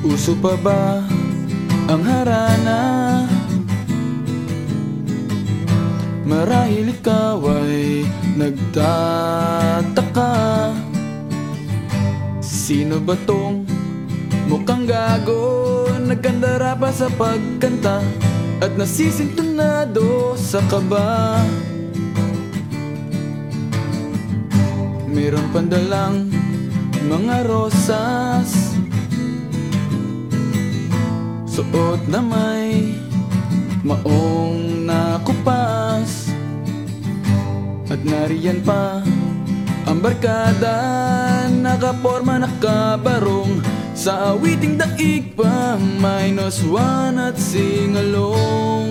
Puso pa ba ang harana? Marahil ikaw ay nagtataka. Sino ba tong mukhang gago Nagkandara pa sa pagkanta At nasisintunado sa kaba? Meron pandalang mga rosas Suot na may maong nakupas. At nariyan pa ang barkada. Nakaporma nakabarong. Sa awiting daig pa Minus one at singalong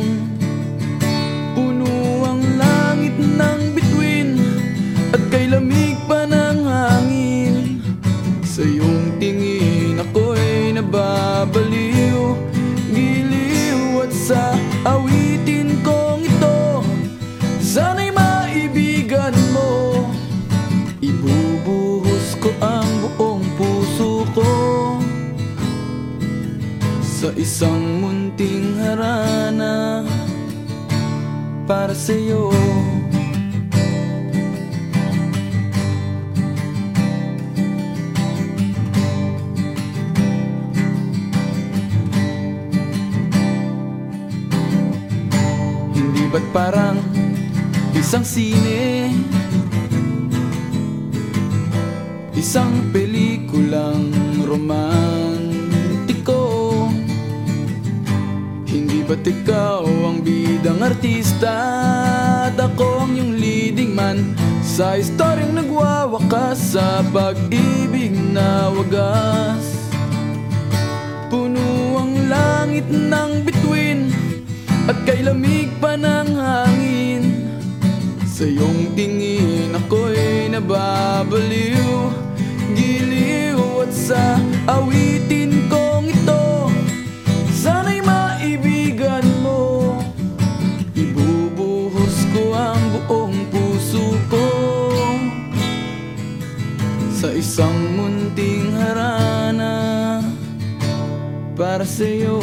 isang munting harana Para sa'yo. Hindi ba't parang isang sine? Isang pelikulang romantiko ba't ikaw ang bidang artista? At ako ang iyong leading man. Sa istoryang nagwawakas sa pag-ibig na wagas Sa isang munting harana para sa'yo